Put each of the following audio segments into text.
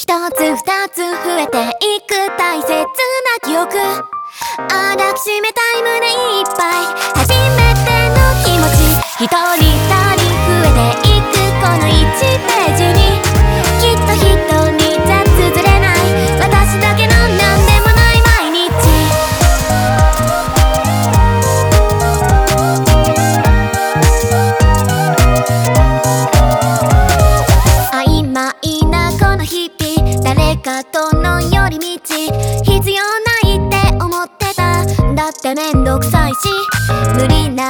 一つ二つ増えていく大切な記憶。あ抱きしめたい胸いっぱい。初めての気持ち。一人二人増えていくこの1ページに。きっと一人じゃ綴れない。私だけのなんでもない毎日。曖昧なこの日。々誰かとの寄り道。必要ないって思ってた。だってめんどくさいし。無理な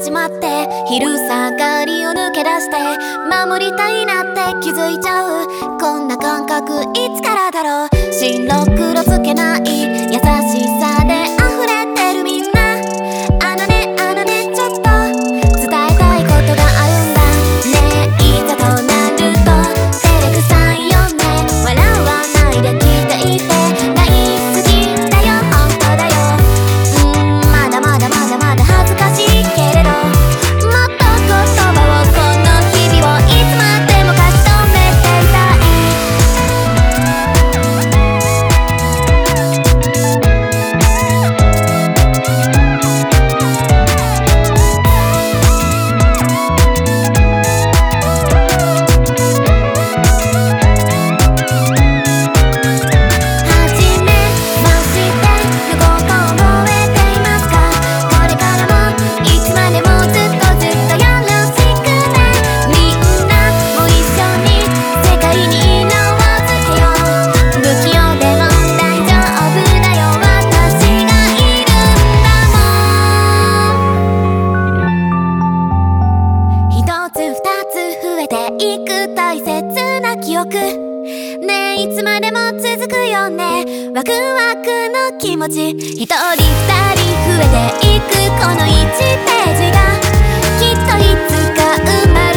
始まって昼下がりを抜け出して守りたいなって気づいちゃう。こんな感覚いつからだろう。白黒つけない優しさ。行く大切な記憶。ねえいつまでも続くよね。ワクワクの気持ち。一人二人増えていくこの1ページが。きっといつか生ま